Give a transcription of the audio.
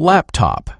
Laptop.